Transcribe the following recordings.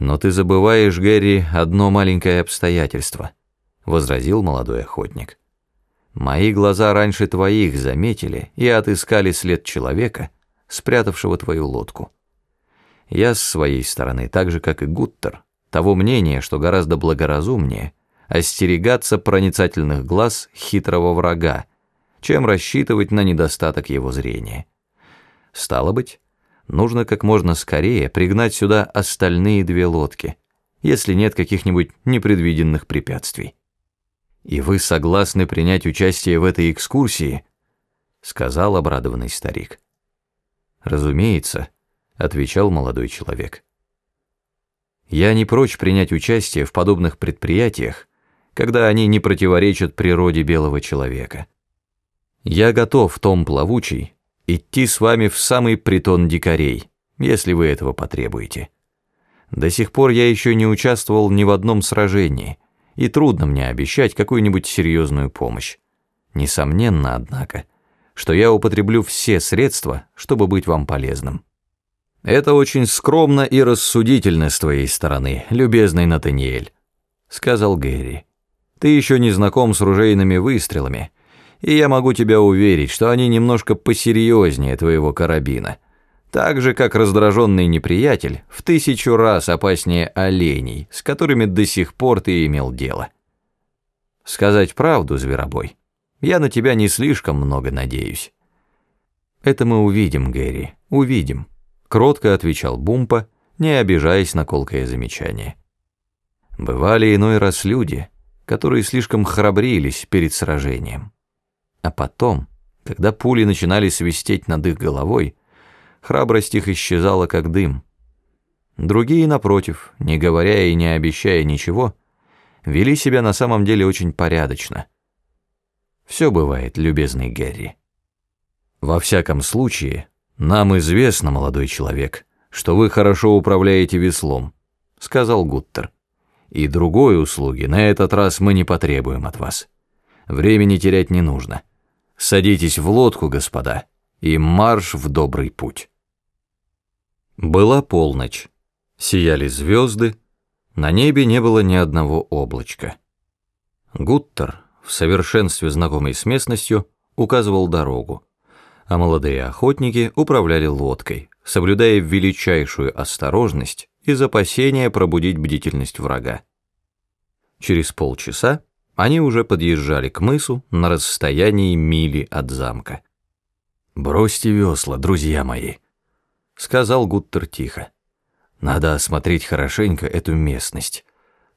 «Но ты забываешь, Гэри, одно маленькое обстоятельство», — возразил молодой охотник. «Мои глаза раньше твоих заметили и отыскали след человека, спрятавшего твою лодку. Я с своей стороны, так же, как и Гуттер, того мнения, что гораздо благоразумнее остерегаться проницательных глаз хитрого врага, чем рассчитывать на недостаток его зрения. Стало быть, нужно как можно скорее пригнать сюда остальные две лодки, если нет каких-нибудь непредвиденных препятствий. «И вы согласны принять участие в этой экскурсии?» — сказал обрадованный старик. «Разумеется», — отвечал молодой человек. «Я не прочь принять участие в подобных предприятиях, когда они не противоречат природе белого человека. Я готов, Том Плавучий, идти с вами в самый притон дикарей, если вы этого потребуете. До сих пор я еще не участвовал ни в одном сражении, и трудно мне обещать какую-нибудь серьезную помощь. Несомненно, однако, что я употреблю все средства, чтобы быть вам полезным. Это очень скромно и рассудительно с твоей стороны, любезный Натаниэль, сказал Гэри. Ты еще не знаком с ружейными выстрелами, и я могу тебя уверить, что они немножко посерьезнее твоего карабина. Так же, как раздраженный неприятель в тысячу раз опаснее оленей, с которыми до сих пор ты имел дело. Сказать правду, зверобой, я на тебя не слишком много надеюсь. Это мы увидим, Гэри, увидим, кротко отвечал Бумпа, не обижаясь на колкое замечание. Бывали иной раз люди, которые слишком храбрились перед сражением. А потом, когда пули начинали свистеть над их головой, храбрость их исчезала как дым. Другие, напротив, не говоря и не обещая ничего, вели себя на самом деле очень порядочно. Все бывает, любезный Гэри. Во всяком случае, нам известно, молодой человек, что вы хорошо управляете веслом, сказал Гуттер. И другой услуги на этот раз мы не потребуем от вас. Времени терять не нужно. Садитесь в лодку, господа, и марш в добрый путь. Была полночь. Сияли звезды, на небе не было ни одного облачка. Гуттер, в совершенстве знакомый с местностью, указывал дорогу, а молодые охотники управляли лодкой, соблюдая величайшую осторожность из опасения пробудить бдительность врага. Через полчаса они уже подъезжали к мысу на расстоянии мили от замка. «Бросьте весла, друзья мои», — сказал Гуттер тихо. «Надо осмотреть хорошенько эту местность.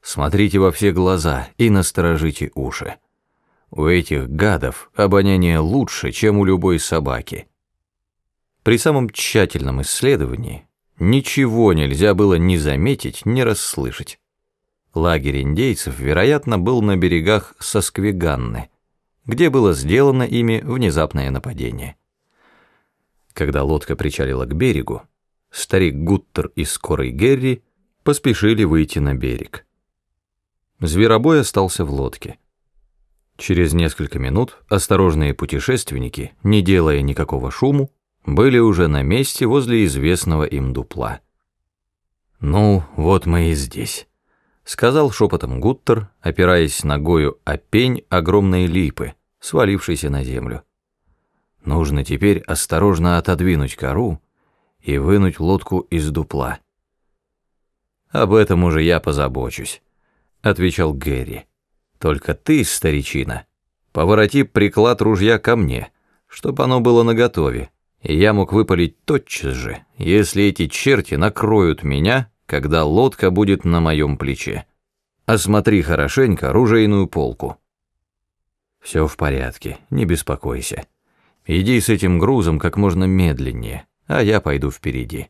Смотрите во все глаза и насторожите уши. У этих гадов обоняние лучше, чем у любой собаки». При самом тщательном исследовании ничего нельзя было ни заметить, ни расслышать. Лагерь индейцев, вероятно, был на берегах Сосквиганны, где было сделано ими внезапное нападение. Когда лодка причалила к берегу, старик Гуттер и скорый Герри поспешили выйти на берег. Зверобой остался в лодке. Через несколько минут осторожные путешественники, не делая никакого шуму, были уже на месте возле известного им дупла. «Ну, вот мы и здесь», сказал шепотом Гуттер, опираясь ногою о пень огромной липы, свалившейся на землю. Нужно теперь осторожно отодвинуть кору и вынуть лодку из дупла. «Об этом уже я позабочусь», — отвечал Гэри. «Только ты, старичина, повороти приклад ружья ко мне, чтобы оно было наготове, и я мог выпалить тотчас же, если эти черти накроют меня когда лодка будет на моем плече. Осмотри хорошенько оружейную полку. Все в порядке, не беспокойся. Иди с этим грузом как можно медленнее, а я пойду впереди.